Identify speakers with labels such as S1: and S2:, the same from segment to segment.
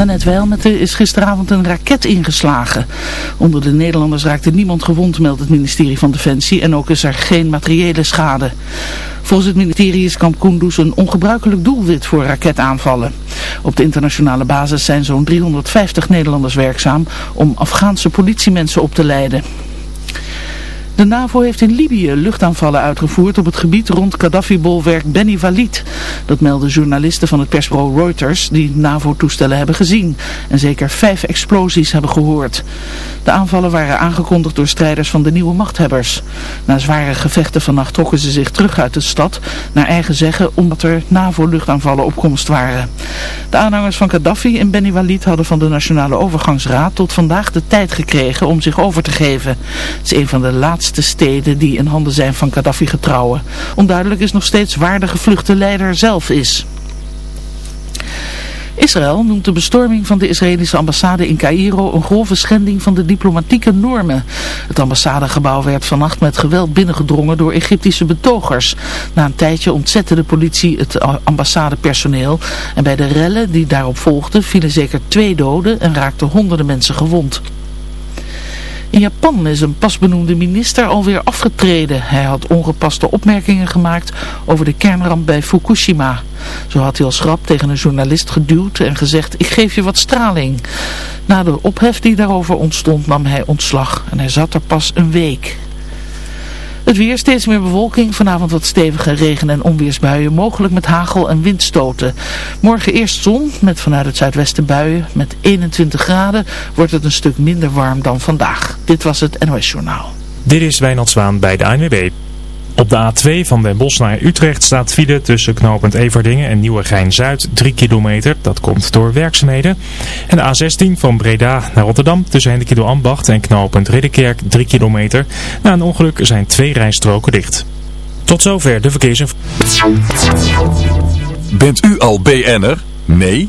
S1: Nanette Wijlmette is gisteravond een raket ingeslagen. Onder de Nederlanders raakte niemand gewond, meldt het ministerie van Defensie. En ook is er geen materiële schade. Volgens het ministerie is Kamp Kunduz een ongebruikelijk doelwit voor raketaanvallen. Op de internationale basis zijn zo'n 350 Nederlanders werkzaam om Afghaanse politiemensen op te leiden. De NAVO heeft in Libië luchtaanvallen uitgevoerd op het gebied rond Gaddafi-bolwerk Beni Walid. Dat melden journalisten van het persbureau Reuters die NAVO-toestellen hebben gezien en zeker vijf explosies hebben gehoord. De aanvallen waren aangekondigd door strijders van de nieuwe machthebbers. Na zware gevechten vannacht trokken ze zich terug uit de stad, naar eigen zeggen omdat er NAVO-luchtaanvallen op komst waren. De aanhangers van Gaddafi en Beni Walid hadden van de Nationale Overgangsraad tot vandaag de tijd gekregen om zich over te geven. Het is een van de laatste de steden die in handen zijn van Gaddafi getrouwen. Onduidelijk is nog steeds waar de gevluchte leider zelf is. Israël noemt de bestorming van de Israëlische ambassade in Cairo een grove schending van de diplomatieke normen. Het ambassadegebouw werd vannacht met geweld binnengedrongen door Egyptische betogers. Na een tijdje ontzette de politie het ambassadepersoneel en bij de rellen die daarop volgden vielen zeker twee doden en raakten honderden mensen gewond. In Japan is een pasbenoemde minister alweer afgetreden. Hij had ongepaste opmerkingen gemaakt over de kernramp bij Fukushima. Zo had hij als grap tegen een journalist geduwd en gezegd, ik geef je wat straling. Na de ophef die daarover ontstond nam hij ontslag en hij zat er pas een week. Het weer, steeds meer bewolking. Vanavond wat stevige regen- en onweersbuien. Mogelijk met hagel en windstoten. Morgen eerst zon met vanuit het zuidwesten buien. Met 21 graden wordt het een stuk minder warm dan vandaag. Dit was het NOS Journaal.
S2: Dit is Wijnald Zwaan bij de ANWB. Op de A2 van Den Bosch naar Utrecht staat file tussen knooppunt Everdingen en Nieuwegein-Zuid 3 kilometer. Dat komt door werkzaamheden. En de A16 van Breda naar Rotterdam tussen Hendekido Ambacht en knooppunt Ridderkerk 3 kilometer. Na een ongeluk zijn twee rijstroken dicht. Tot zover de verkeersinformatie.
S3: Bent u al BN'er? Nee?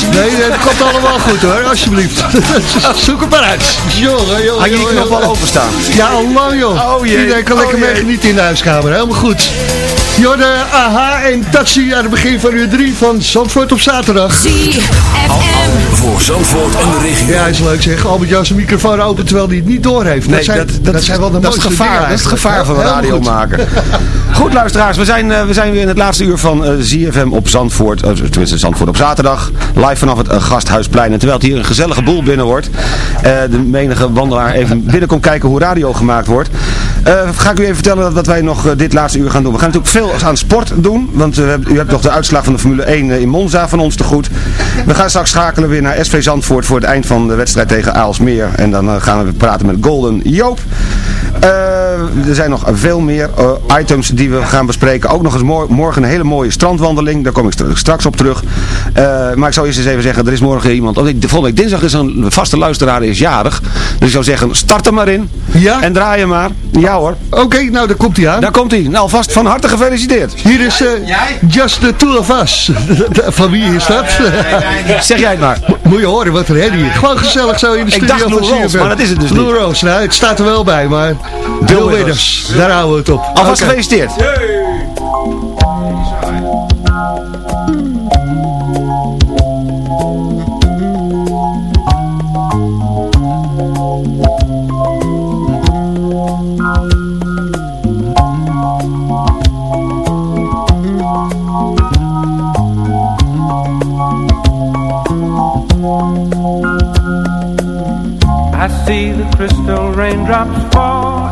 S4: Nee, dat komt allemaal goed hoor, alsjeblieft. Zoek het maar uit. Jongen, jongen,
S5: Had je die knop al openstaan?
S4: Ja, al lang joh.
S5: Oh jee.
S4: Iedereen kan
S5: Oh
S4: lekker
S5: jee.
S4: mee genieten in de huiskamer. Helemaal goed. Jorde, aha en taxi aan het begin van uur 3 van Zandvoort op zaterdag.
S6: ZFM.
S3: Voor Zandvoort en de regio.
S4: Ja, is leuk zeg. Albert Jan zijn microfoon open terwijl hij het niet doorheeft.
S5: Nee,
S4: dat zijn, dat, zijn wel de
S5: dat is
S4: mooiste
S5: het gevaar,
S4: dingen
S5: Dat is het gevaar van
S4: Ja,
S5: radio
S4: helemaal goed.
S5: luisteraars, we zijn, eh, we zijn weer in het laatste uur van eh ZFM op Zandvoort. eh, tenminste Zandvoort op zaterdag. Live vanaf het Gasthuisplein. En terwijl het hier een gezellige boel binnen wordt. de menige wandelaar even binnen komt kijken hoe radio gemaakt wordt. ga ik u even vertellen wat wij nog dit laatste uur gaan doen. We gaan natuurlijk veel aan sport doen. Want u hebt nog de uitslag van de Formule 1 in Monza van ons te goed. We gaan straks schakelen weer naar SV Zandvoort voor het eind van de wedstrijd tegen Aalsmeer. En dan gaan we praten met Golden Joop. Er zijn nog veel meer items die we gaan bespreken. Ook nog eens mor- morgen een hele mooie strandwandeling. Daar kom ik stra- straks op terug. Eh, maar ik zou eerst eens even zeggen, er is morgen iemand... Oh, volgende week dinsdag is een vaste luisteraar is jarig. Dus ik zou zeggen, start er maar in.
S4: Ja?
S5: En draai hem maar. Ja hoor.
S4: Oké, nou daar komt hij aan.
S5: Daar komt hij. Nou, alvast van harte gefeliciteerd.
S4: Hier is eh, Just the Two of Us. Van wie is dat?
S5: Zeg jij het maar.
S4: Moet je horen wat er hè hier. Gewoon gezellig zo in de
S5: Ik
S4: studio
S5: dacht
S4: van CFM.
S5: maar dat is het dus
S4: Lou
S5: niet.
S4: Rawls, nou het staat er wel bij, maar Bill
S5: Withers.
S4: Daar houden we het op.
S5: Alvast gefeliciteerd.
S7: I see the crystal raindrops fall,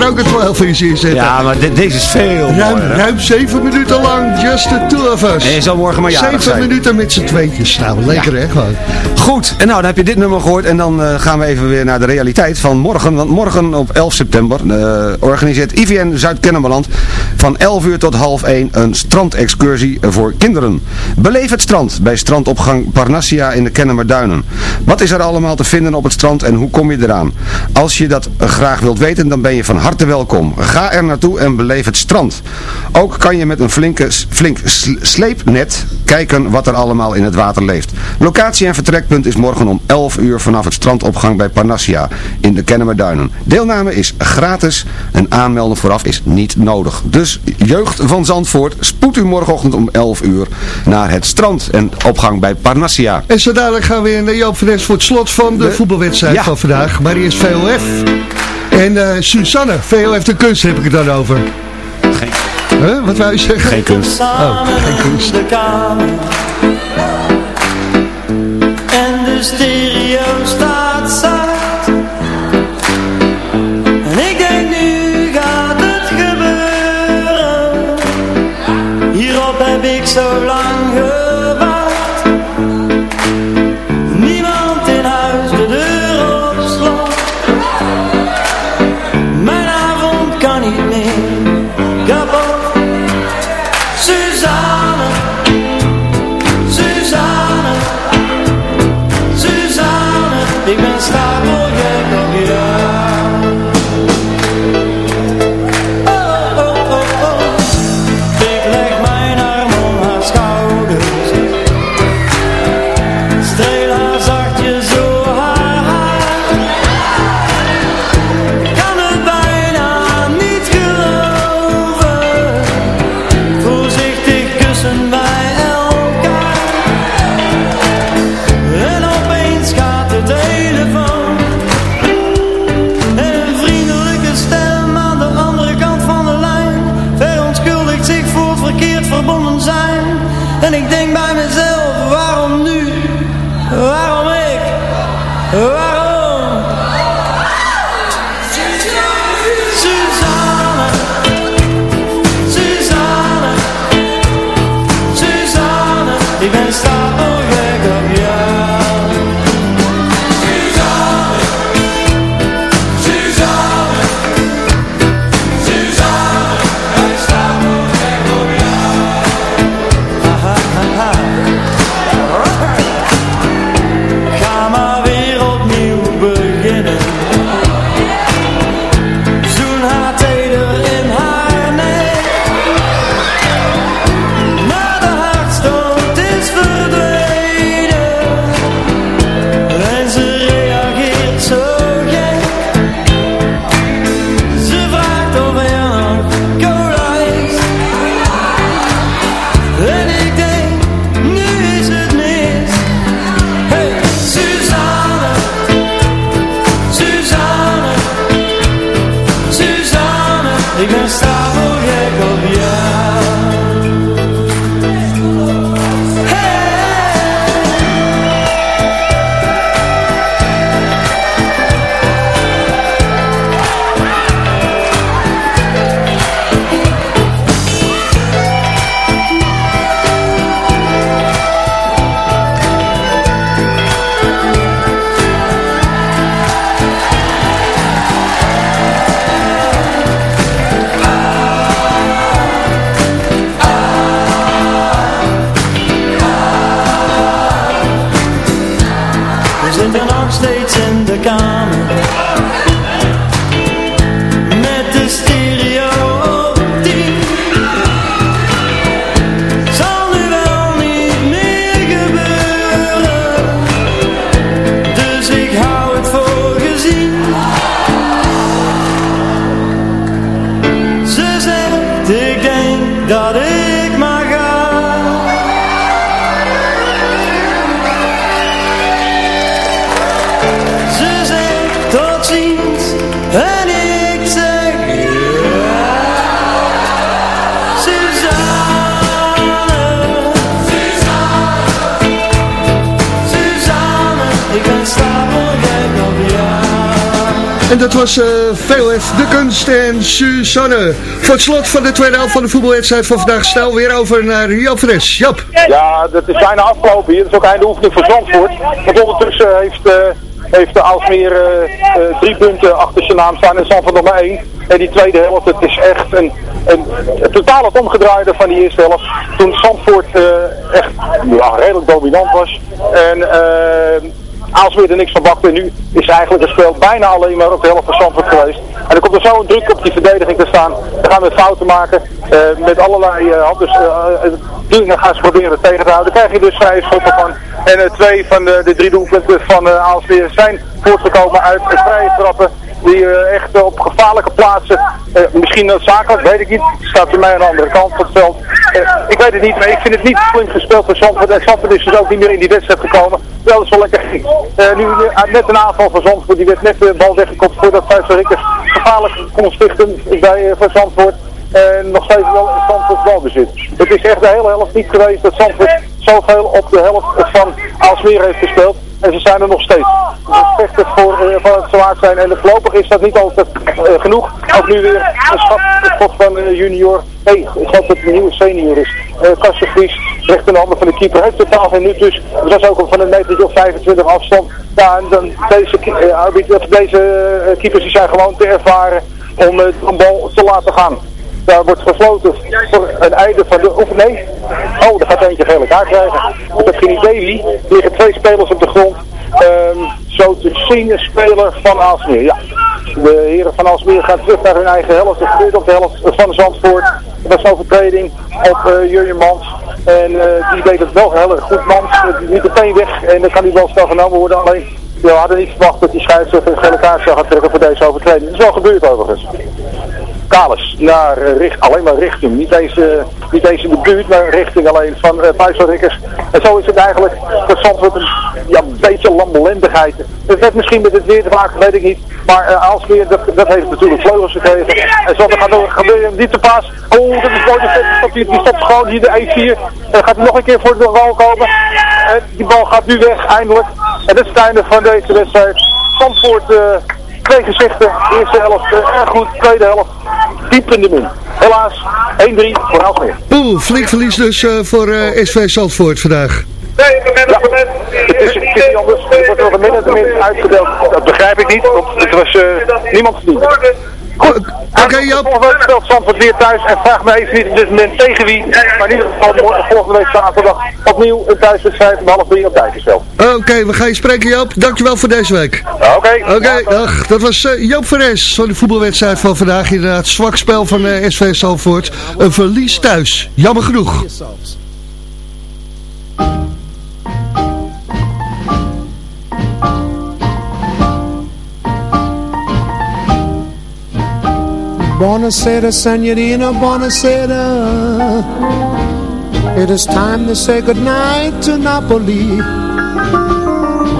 S4: Inch, ga ik er ook een 12 inch in zetten.
S5: Ja, maar de- deze is veel
S4: Ruim,
S5: mooier, hè?
S4: ruim 7 minuten lang, just the two of us.
S5: En je zal morgen maar jarig
S4: 7
S5: zijn.
S4: minuten met z'n tweetjes. Nou, lekker hè, gewoon.
S5: Goed, en nou dan heb je dit nummer gehoord en dan eh, gaan we even weer naar de realiteit van morgen. Want morgen op 11 september eh, organiseert IVN Zuid-Kennemerland van 11 uur tot half 1 een strandexcursie voor kinderen. Beleef het strand bij strandopgang Parnassia in de Kennemerduinen. Wat is er allemaal te vinden op het strand en hoe kom je eraan? Als je dat graag wilt weten, dan ben je van harte welkom. Ga er naartoe en beleef het strand. Ook kan je met een flinke, flink sl- sleepnet kijken wat er allemaal in het water leeft. Locatie en vertrekpunt is morgen om 11 uur vanaf het strandopgang bij Parnassia in de Kennemerduinen. Deelname is gratis en aanmelden vooraf is niet nodig. Dus jeugd van Zandvoort, spoed u morgenochtend om 11 uur naar het strand en opgang bij Parnassia.
S4: En zo dadelijk gaan we weer naar Joop van Nes voor het slot van de
S5: De-
S4: voetbalwedstrijd
S5: Ja.
S4: van vandaag. Maar eerst VOF. En eh Susanne, VOF de kunst heb ik het dan over.
S5: Geen,
S4: Huh? Wat wou je zeggen?
S5: geen kunst.
S4: Oh, geen kunst.
S8: de kamer En de stereo staat heb ik zo En ik denk bij mezelf, waarom nu? Waarom ik? Waarom? Steeds
S4: En dat was uh, VOF De Kunst en Suzanne. Voor het slot van de tweede helft van de voetbalwedstrijd van vandaag snel weer over naar Jap Fres. Jap.
S9: Ja, dat is bijna afgelopen hier. Dat is ook einde oefening voor Zandvoort. Want ondertussen heeft... Uh, heeft de Alsmeer uh, drie punten achter zijn naam staan en Zandvoort nog maar één. En die tweede helft, het is echt een, een, een totaal het omgedraaide van die eerste helft. Toen Zandvoort echt redelijk dominant was. En Aalsmeer er niks van bakte. En nu is eigenlijk het spel bijna alleen maar op de helft van Zandvoort geweest. En er komt er zo een druk op die verdediging te staan. Dan gaan we fouten maken. Uh, met allerlei uh, dus, dingen gaan ze proberen tegen te houden. Dan krijg je dus vrije schoppen van. En twee van de, de drie doelpunten van uh, zijn voortgekomen uit vrije trappen die uh, echt op gevaarlijke plaatsen, uh, misschien noodzakelijk, weet ik niet, staat bij mij aan de andere kant van het veld. Ik weet het niet, maar ik vind het niet flink gespeeld voor Zandvoort. En Zandvoort is dus ook niet meer in die wedstrijd gekomen. Wel is wel lekker nu net een aanval van Zandvoort, die werd net de bal weggekopt voordat Vijfde Rikkers gevaarlijk kon stichten bij, voor Zandvoort. En nog steeds wel Zandvoort balbezit. Het is echt de hele helft niet geweest dat Zandvoort zoveel op de helft van Alsmeer heeft gespeeld. En ze zijn er nog steeds. Het vechten voor, uh, van het zwaard zijn. En voorlopig is dat niet altijd uh, genoeg. Ook nu weer een schot van uh, junior. Nee, ik geloof dat het een nieuwe senior is. Uh, Kasten Vries, recht in de handen van de keeper. Heeft totaal geen nut dus. Dat was ook van een meter of 25 afstand. Ja, en dan deze, deze keepers die zijn gewoon te ervaren om een bal te laten gaan. Daar wordt gesloten voor een einde van de... Of nee? Oh, er gaat eentje gele kaart krijgen. Ik heb geen idee wie. Liggen twee spelers op de grond. Um, zo te zien een speler van Aalsmeer. Ja, de heren van Aalsmeer gaan terug naar hun eigen helft. Dat gebeurt op de helft van Zandvoort. Dat is een overtreding op uh, Jurjen Mans. En uh, die deed het wel heel goed. Mans die liet meteen weg. En dan kan hij wel snel genomen worden. Alleen we hadden niet verwacht dat die scheidsrechter een gele zou gaan trekken voor deze overtreding. Dat is wel gebeurd overigens. Kalis naar uh, richt, alleen maar richting. Niet eens, uh, niet eens in de buurt, maar richting alleen van uh. En zo is het eigenlijk voor Zandvoort een ja, beetje lambelendigheid. Het heeft misschien met het weer te maken, weet ik niet. Maar uh, Aalsmeer, dat, dat heeft natuurlijk vleugels gekregen. En zo gaat er gebeuren, niet te pas. Oh, dat is mooi, die, die stopt gewoon hier de 1-4. En gaat hij nog een keer voor de bal komen. En die bal gaat nu weg, eindelijk. En dat is het einde van deze wedstrijd. Zandvoort twee gezichten. Eerste helft erg goed, tweede helft diep in de min. Helaas 1-3 voor Aalsmeer.
S4: Oeh, flink verlies dus uh, voor uh, SV Zandvoort vandaag.
S9: Het is, het is niet anders. Er wordt nog een min en min uitgedeeld. Dat begrijp ik niet, want het was uh, niemand verdiend. Goed,
S4: oké okay, Jap.
S9: Volgende week Zandvoort weer thuis en vraag me even niet op dit moment tegen wie. Maar in ieder geval volgende week zaterdag opnieuw een thuiswedstrijd om half drie op Dijkensveld.
S4: Oké, okay, we gaan je spreken Joop. Dankjewel voor deze week.
S9: Oké.
S4: Okay. Oké, okay, dag. Dat was uh, Joop Veres van de voetbalwedstrijd van vandaag. Inderdaad, zwak spel van uh, SV Zandvoort. Een verlies thuis. Jammer genoeg.
S10: Buonasera, Senorina, buonasera. It is time to say goodnight to Napoli.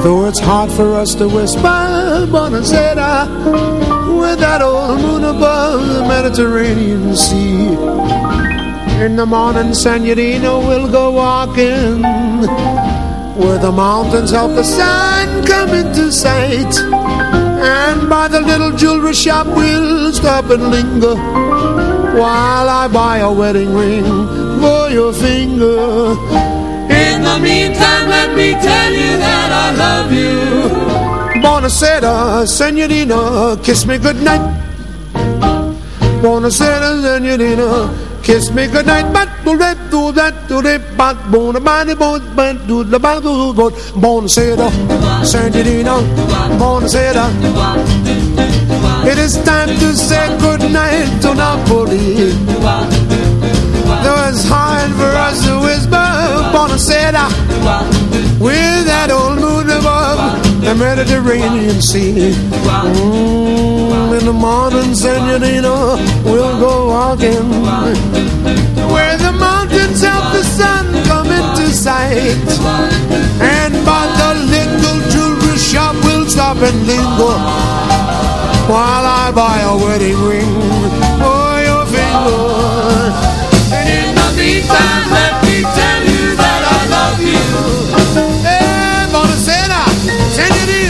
S10: Though it's hard for us to whisper, buonasera, with that old moon above the Mediterranean Sea. In the morning, Senorina, we'll go walking where the mountains of the sun come into sight. And by the little jewelry shop we'll stop and linger While I buy a wedding ring for your finger.
S11: In the meantime let me tell you that I love you.
S10: Buonasera, senorina, kiss me goodnight. Buonasera, senorina Kiss me goodnight, but do that, do that, do that, but bona body, bon, but do the bado, bon, bon, seda, Santidina, bon, seda. It is time to say goodnight to Napoli. Though it's hard for us to whisper, bon, seda, with that old moon above the Mediterranean Sea. Mm, in the morning, Senorita, we'll go walking where the mountains of the sun come into sight. And by the little jewelry shop, we'll stop and linger while I buy a wedding ring for your finger.
S11: And in the meantime,
S10: Send it in.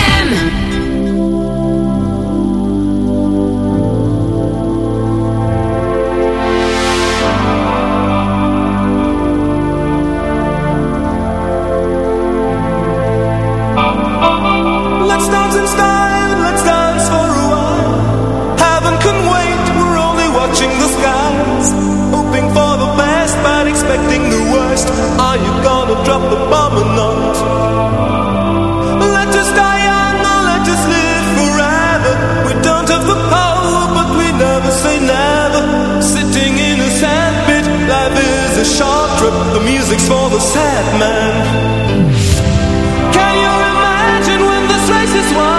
S11: worst. Are you gonna drop the bomb or not? Let us die young or let us live forever. We don't have the power, but we never say never. Sitting in a sandpit, life is a short trip. The music's for the sad man. Can you imagine when this race is won?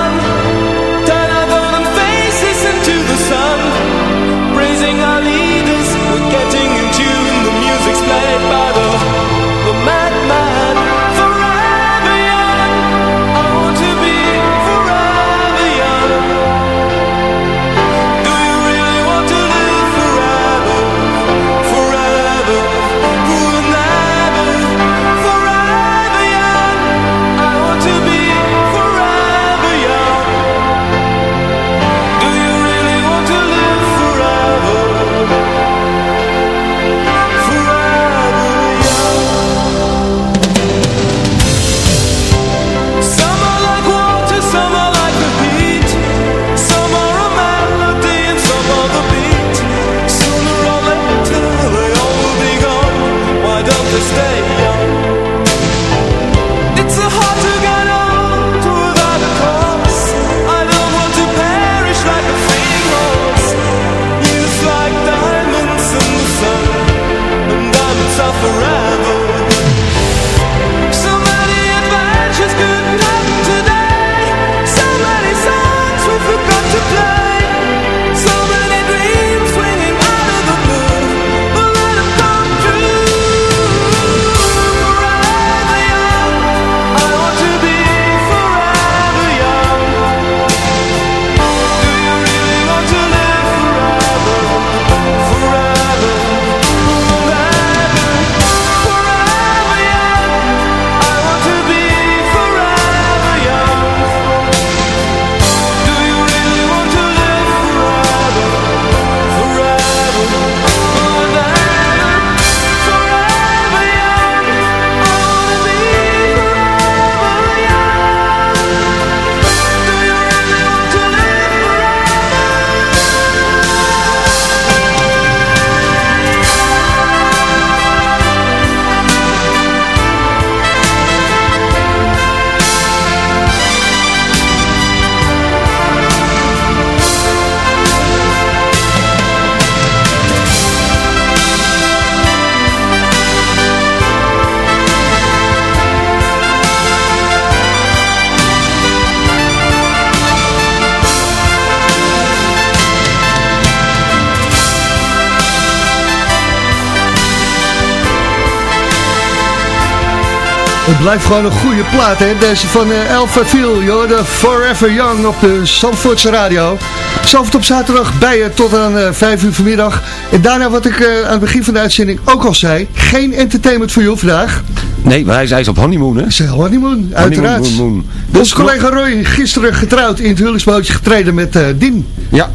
S4: Blijft gewoon een goede plaat, hè? Deze van uh, Alpha Phil, joh, de Forever Young op de Zandvoortse Radio. Zandvoort op zaterdag bij je tot aan uh, 5 uur vanmiddag. En daarna wat ik uh, aan het begin van de uitzending ook al zei, geen entertainment voor jou vandaag.
S5: Nee, maar hij is, hij is op honeymoon, hè?
S4: Zijn honeymoon, uiteraard.
S5: Honeymoon, moon, moon.
S4: Onze
S5: Dus
S4: collega Roy, gisteren getrouwd in het huwelijksbootje getreden met uh, Dien.
S5: Ja,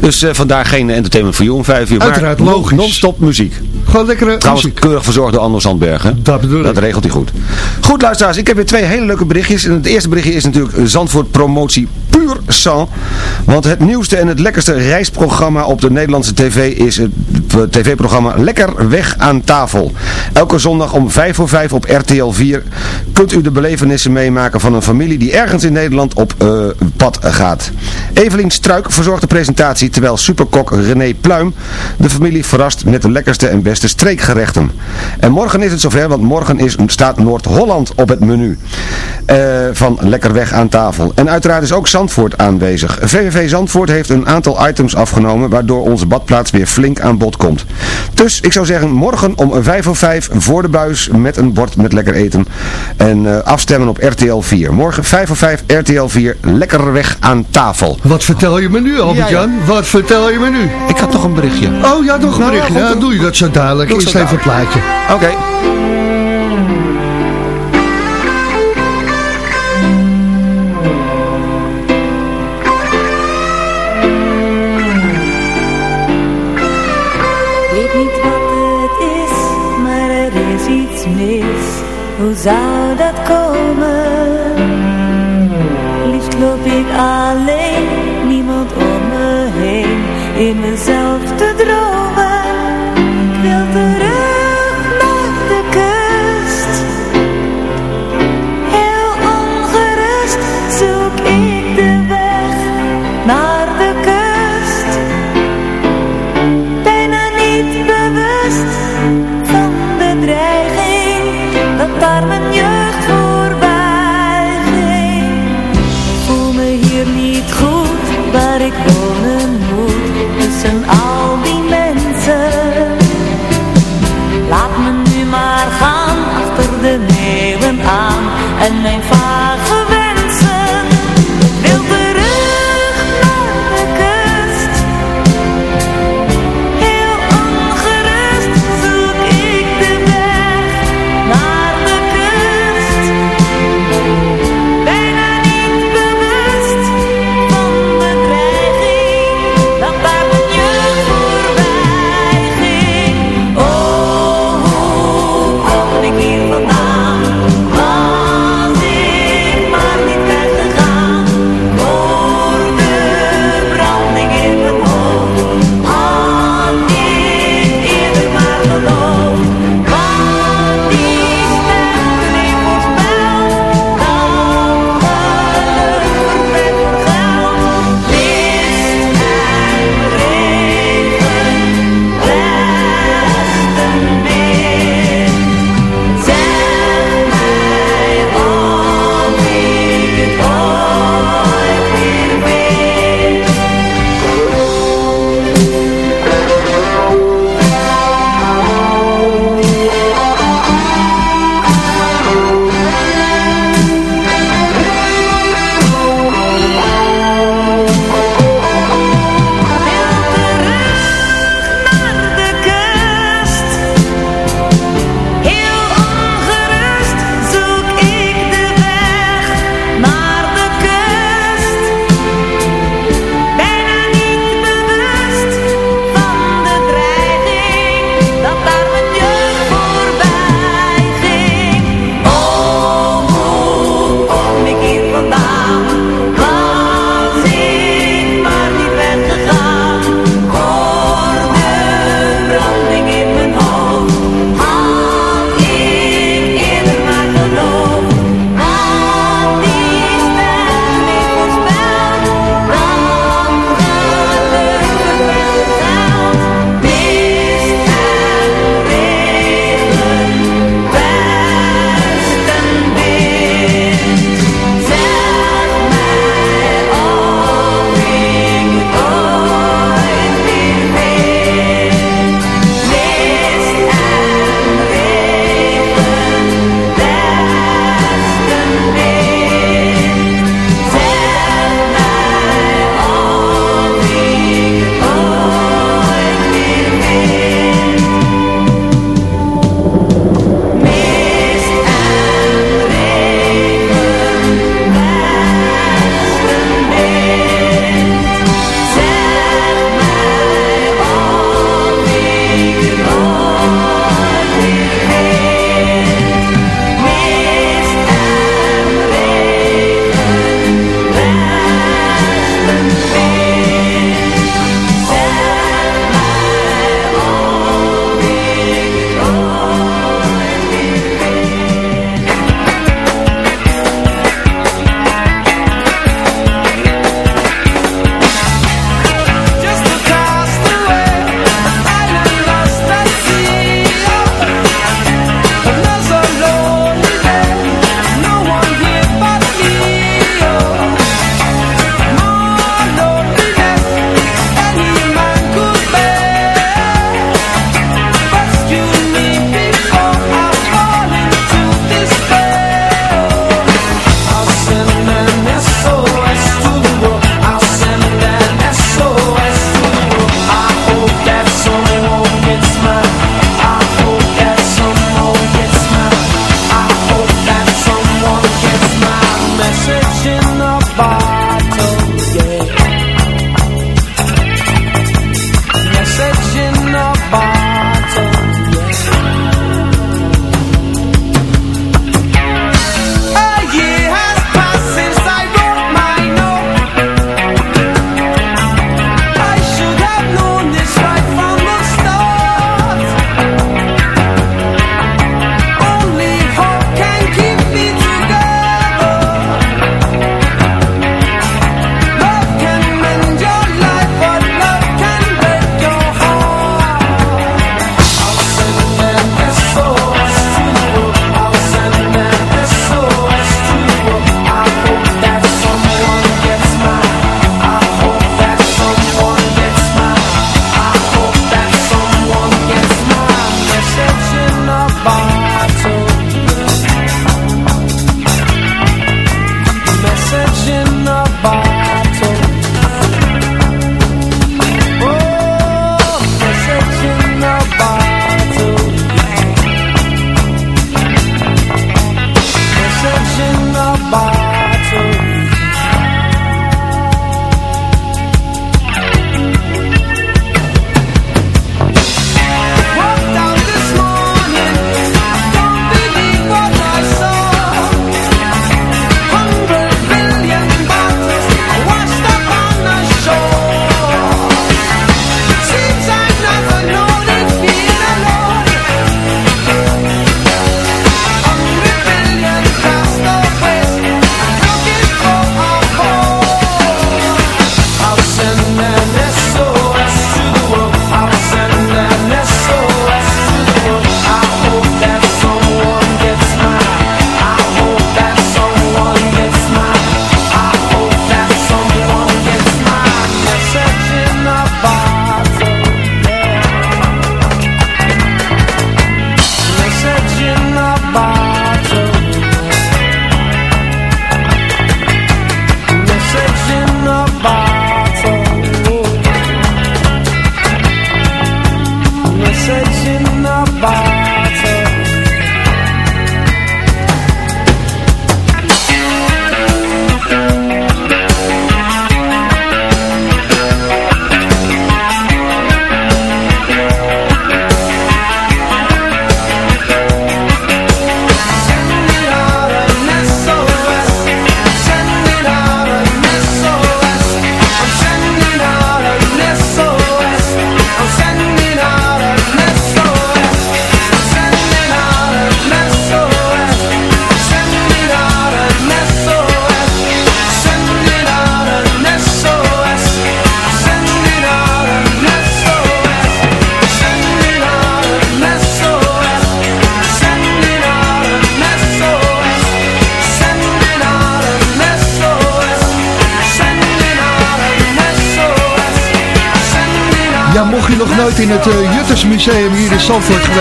S5: dus uh, vandaar geen entertainment voor jou om 5 uur.
S4: Uiteraard,
S5: maar
S4: logisch.
S5: Non-stop muziek.
S4: Gewoon lekkere
S5: Trouwens,
S4: muziek.
S5: keurig verzorgd door Anders Sandberg, hè?
S4: Dat bedoel
S5: Dat
S4: ik.
S5: regelt hij goed. Goed, luisteraars, ik heb weer twee hele leuke berichtjes. En het eerste berichtje is natuurlijk Zandvoort Promotie Puur sang. Want het nieuwste en het lekkerste reisprogramma op de Nederlandse tv is het tv-programma Lekker Weg aan Tafel. Elke zondag om 5 voor 5 op RTL 4 kunt u de belevenissen meemaken van een familie die ergens in Nederland op eh, pad gaat. Evelien Struik verzorgt de presentatie terwijl superkok René Pluim de familie verrast met de lekkerste en beste streekgerechten. En morgen is het zover, want morgen is, staat Noord-Holland op het menu eh, van Lekker Weg aan Tafel. En uiteraard is ook Zandvoort aanwezig. VVV Zandvoort heeft een aantal items afgenomen waardoor onze badplaats weer flink aan bod komt. Dus ik zou zeggen morgen om 5 voor 5 voor de buis met een bord met lekker eten. En uh, afstemmen op RTL 4. Morgen 5 voor 5 RTL 4 lekker weg aan tafel.
S4: Wat vertel je me nu Albert-Jan? Ja, ja. Wat vertel je me nu?
S5: Ik had toch een berichtje.
S4: Oh ja, nog een nou, berichtje. Ja, doe je dat zo dadelijk. Eerst even een plaatje.
S5: Oké. Okay.
S8: Zou dat komen? Liefst loop ik alleen, niemand om me heen, in mezelf te dromen.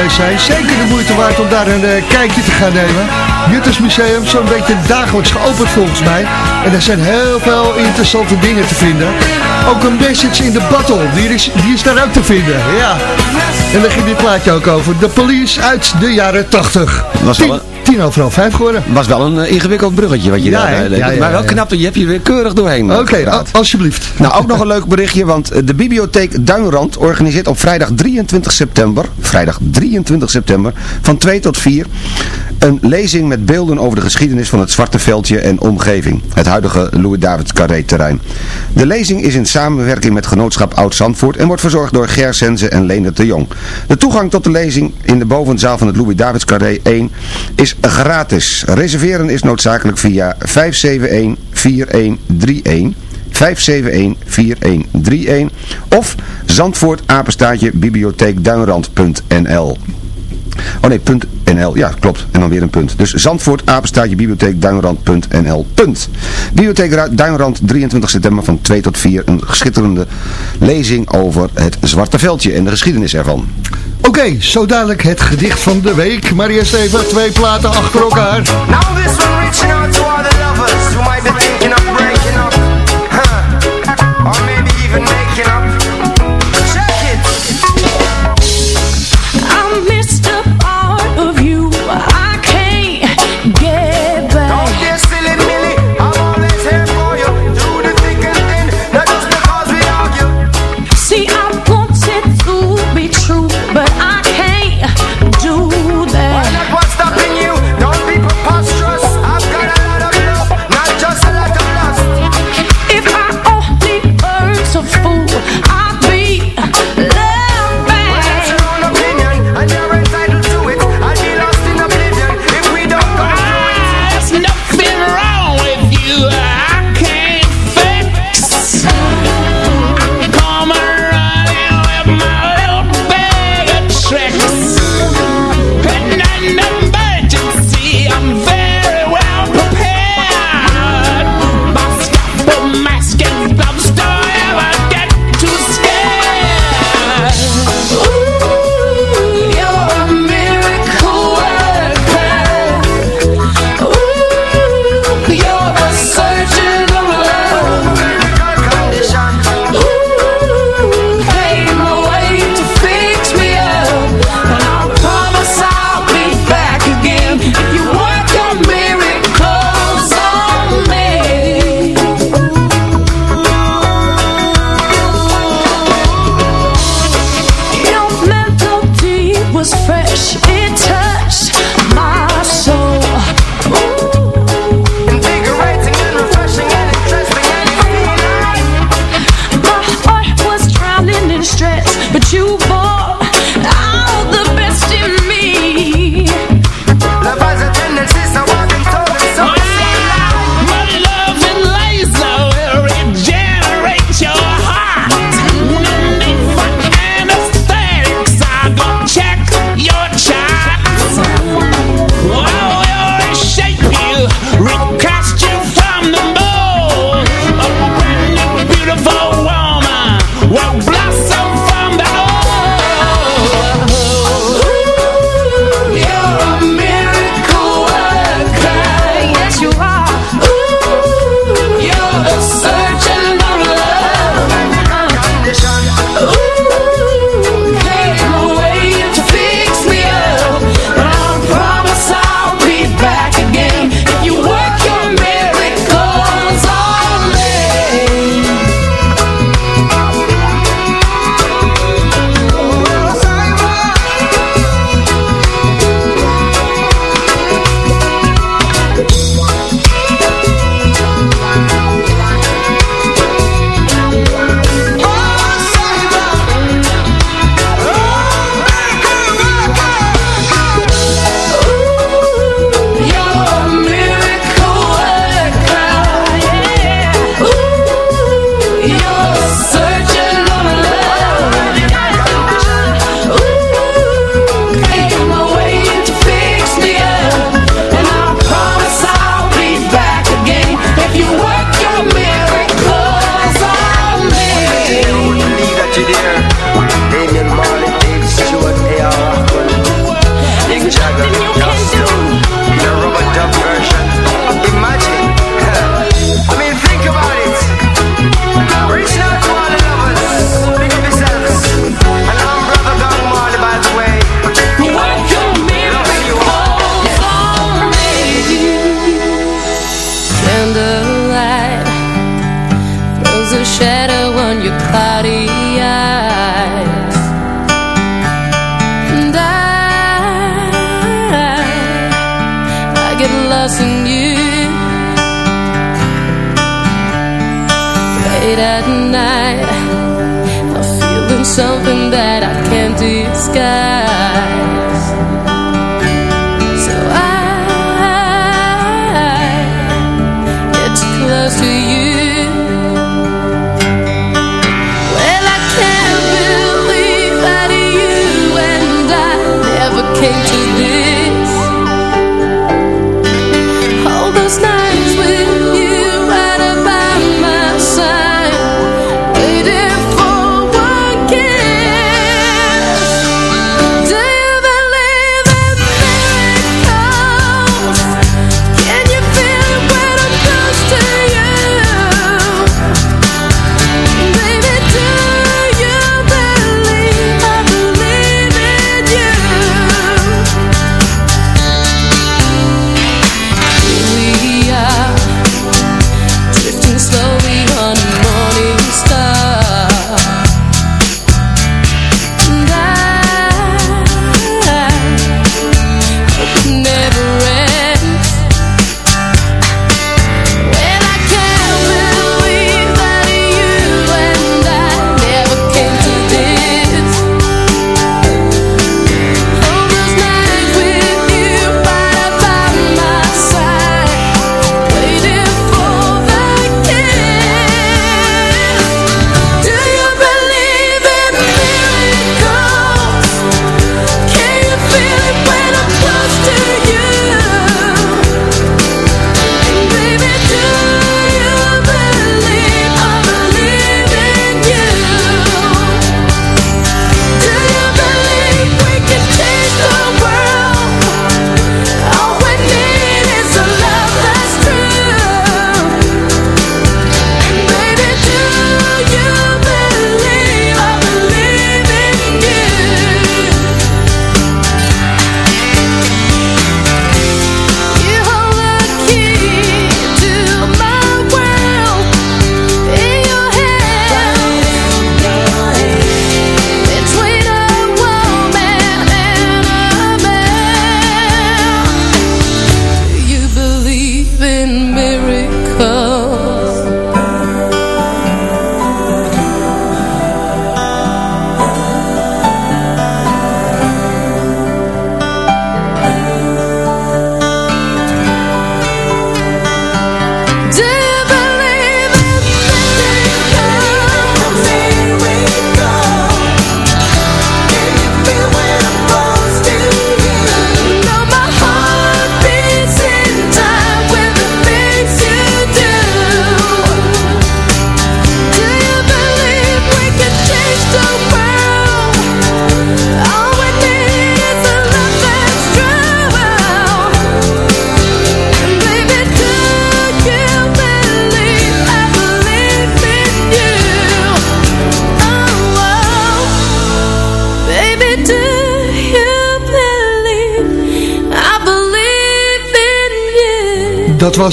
S4: Zijn, zeker de moeite waard om daar een uh, kijkje te gaan nemen. Juttersmuseum, zo'n beetje dagelijks geopend volgens mij. En er zijn heel veel interessante dingen te vinden. Ook een message in de battle, die is, die is daar ook te vinden. Ja. En daar ging dit plaatje ook over. De police uit de jaren 80.
S5: Was wel
S4: tien over half vijf geworden.
S5: Was wel een uh, ingewikkeld bruggetje wat je
S4: ja,
S5: daar
S4: ja, ja,
S5: Maar wel knap, je hebt je weer keurig doorheen.
S4: Oké, okay, alsjeblieft.
S5: Nou, ook nog een leuk berichtje, want de bibliotheek Duinrand organiseert op vrijdag 23 september, vrijdag 23 september, van 2 tot 4, een lezing met beelden over de geschiedenis van het Zwarte Veldje en omgeving, het huidige Louis-David Carré terrein. De lezing is in samenwerking met genootschap Oud-Zandvoort en wordt verzorgd door Ger Sense en Leendert de Jong. De toegang tot de lezing in de bovenzaal van het Louis-David Carré 1 is gratis. Reserveren is noodzakelijk via 571-4131. 571-4131 of apenstaatje bibliotheekduinrand.nl Oh nee, punt .nl. Ja, klopt. En dan weer een punt. Dus Zandvoort, apenstaatje, bibliotheek, duinrand.nl. Punt. Bibliotheek Duinrand, 23 september van 2 tot 4. Een schitterende lezing over het Zwarte Veldje en de geschiedenis ervan.
S4: Oké, okay, zo dadelijk het gedicht van de week. Maar eerst even twee platen achter elkaar.
S12: Now this one reaching out to all the lovers who might be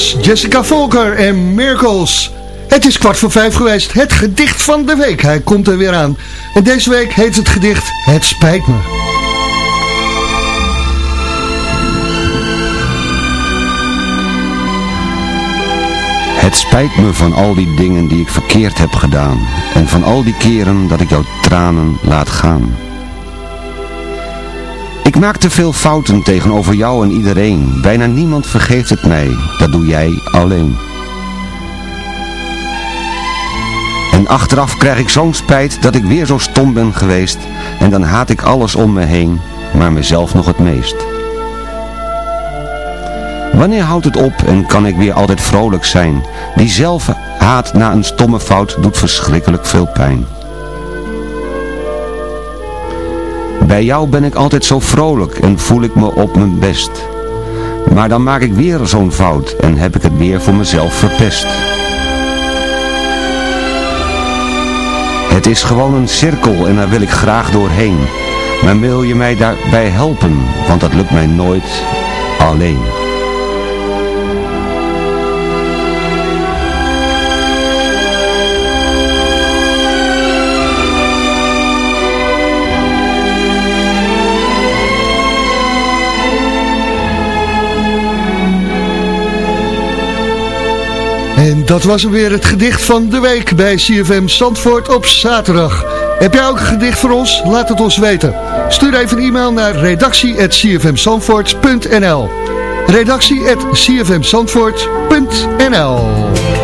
S4: Jessica Volker en Miracles. Het is kwart voor vijf geweest. Het gedicht van de week. Hij komt er weer aan. En deze week heet het gedicht Het spijt me.
S5: Het spijt me van al die dingen die ik verkeerd heb gedaan. En van al die keren dat ik jouw tranen laat gaan. Ik maak te veel fouten tegenover jou en iedereen. Bijna niemand vergeeft het mij. Dat doe jij alleen. En achteraf krijg ik zo'n spijt dat ik weer zo stom ben geweest. En dan haat ik alles om me heen, maar mezelf nog het meest. Wanneer houdt het op en kan ik weer altijd vrolijk zijn? Die zelfhaat na een stomme fout doet verschrikkelijk veel pijn. Bij jou ben ik altijd zo vrolijk en voel ik me op mijn best. Maar dan maak ik weer zo'n fout en heb ik het weer voor mezelf verpest. Het is gewoon een cirkel en daar wil ik graag doorheen. Maar wil je mij daarbij helpen, want dat lukt mij nooit alleen.
S13: En dat was weer het gedicht van de week bij CFM Zandvoort op zaterdag. Heb jij ook een gedicht voor ons? Laat het ons weten. Stuur even een e-mail naar redactie.cfmzandvoort.nl redactie.cfmzandvoort.nl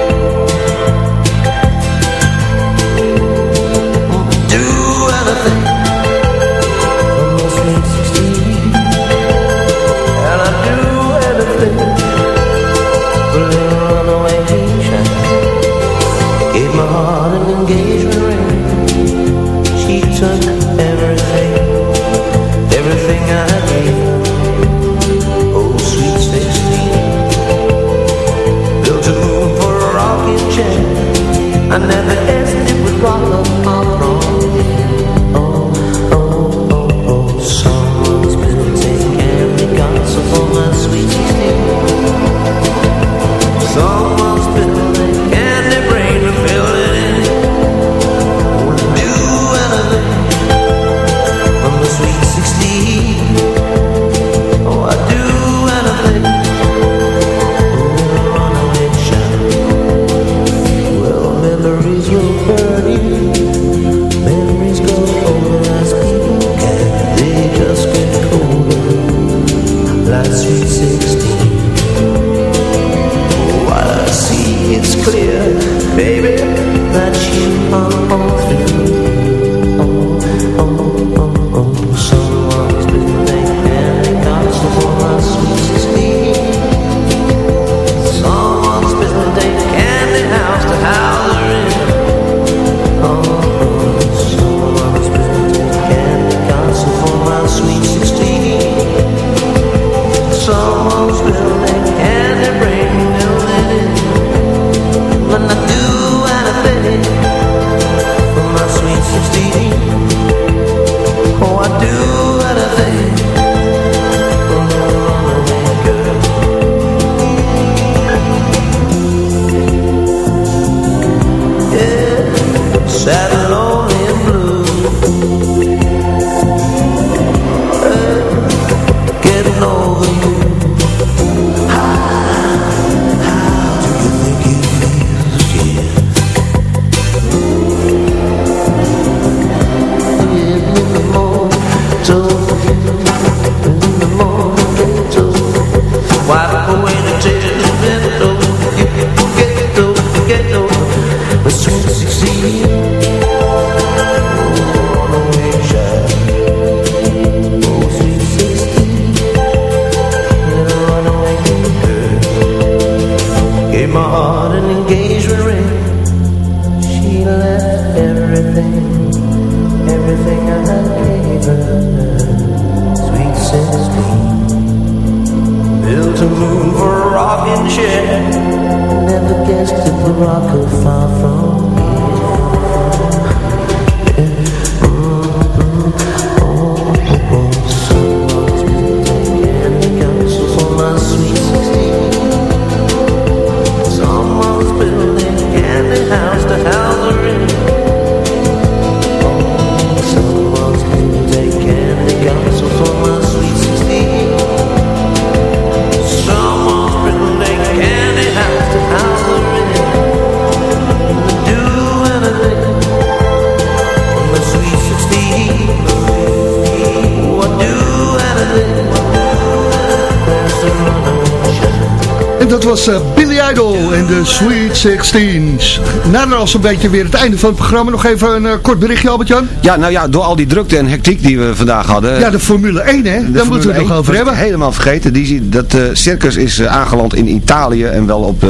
S13: 16's. Nader als een beetje weer het einde van het programma. Nog even een eh, kort berichtje, Albert-Jan.
S5: Ja, nou ja, door al die drukte en hectiek die we vandaag hadden.
S13: Ja, de Formule 1, hè? Daar moeten we het nog over hebben.
S5: Helemaal vergeten. Die, dat eh, circus is eh, aangeland in Italië en wel op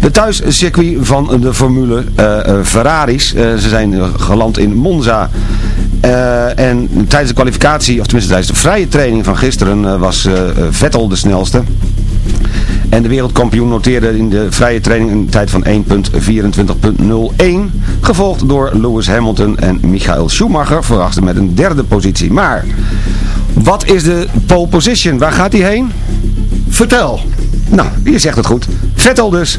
S5: de thuiscircuit van de Formule Ferraris. ze zijn geland in Monza. en tijdens de kwalificatie, of tenminste tijdens de vrije training van gisteren, was Vettel de snelste. En de wereldkampioen noteerde in de vrije training een tijd van 1.24.01. Gevolgd door Lewis Hamilton en Michael Schumacher verraste met een derde positie. Maar, wat is de pole position? Waar gaat hij heen?
S13: Vertel.
S5: Nou, je zegt het goed. Vettel dus.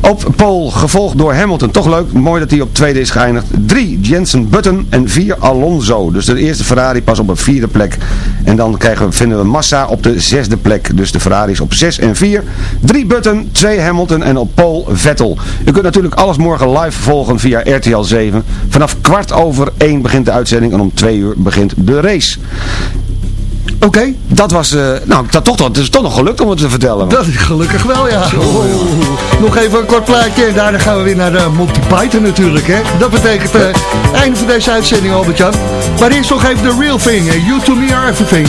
S5: Op pole, gevolgd door Hamilton. Toch leuk, mooi dat hij op tweede is geëindigd. Drie, Jensen Button en vier, Alonso. Dus de eerste Ferrari pas op een vierde plek. En dan krijgen vinden we Massa op de zesde plek. Dus de Ferraris op zes en vier. Drie Button, twee Hamilton en op pole Vettel. U kunt natuurlijk alles morgen live volgen via RTL 7. Vanaf kwart over één begint de uitzending en om twee uur begint de race.
S4: Oké.
S5: Dat was, eh, nou, dat toch, het is toch nog gelukt om het te vertellen.
S4: Dat is gelukkig wel, ja. Oh. Nog even een kort plaatje en daarna gaan we weer naar de Monty Python natuurlijk, hè. Dat betekent het einde van deze uitzending, Albert-Jan. Maar eerst nog even de real thing. You to me are everything.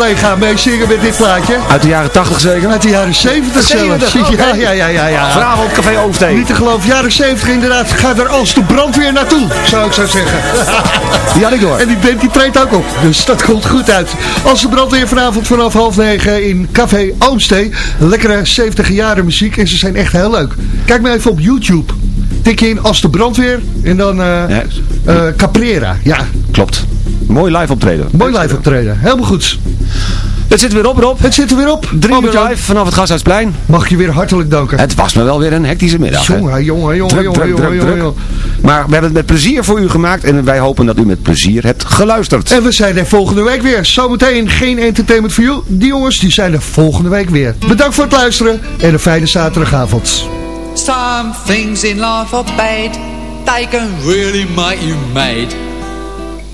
S4: Collega, meezingen met dit plaatje.
S5: Uit de jaren 80 zeker?
S4: Uit de jaren 70 zelfs.
S5: 70, oké.
S4: Ja, ja, ja, ja, ja.
S5: Vanavond Café Oversteen.
S4: Niet te geloven, jaren 70 inderdaad. Ga er als de brandweer naartoe, zou ik zo zeggen.
S5: Die had ik door.
S4: En die band die treedt ook op, dus dat komt goed uit. Als de brandweer vanavond vanaf half negen in Café Oomstee. Lekkere 70 jaren muziek en ze zijn echt heel leuk. Kijk maar even op YouTube. Tik je in als de brandweer en dan eh
S5: Ja.
S4: eh, Caprera. Ja,
S5: Klopt. Mooi live optreden.
S4: mooi live optreden. Helemaal goed.
S5: Het zit weer op, Rob.
S4: Het zit er weer op.
S5: Drie uur live vanaf het Gasthuisplein.
S4: Mag je weer hartelijk danken.
S5: Het was me wel weer een hectische middag.
S4: Jongen, jongen, jongen, jongen.
S5: Maar we hebben het met plezier voor u gemaakt en wij hopen dat u met plezier hebt geluisterd.
S4: En we zijn er volgende week weer. Zometeen geen entertainment voor you. Die jongens die zijn er volgende week weer. Bedankt voor het luisteren en een fijne zaterdagavond.
S14: Some things in life are bad. They can really make you mad.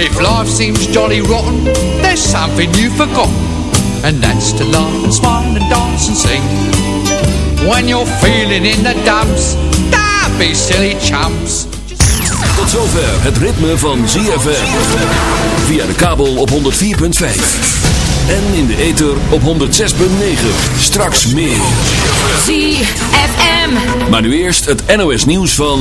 S14: If life seems jolly rotten, there's something you've forgotten. And that's to laugh and smile and dance and sing. When you're feeling in the dumps, don't be silly chumps.
S15: Tot zover het ritme van ZFM. Via de kabel op 104.5. En in de ether op 106.9. Straks meer.
S6: ZFM.
S15: Maar nu eerst het NOS nieuws van...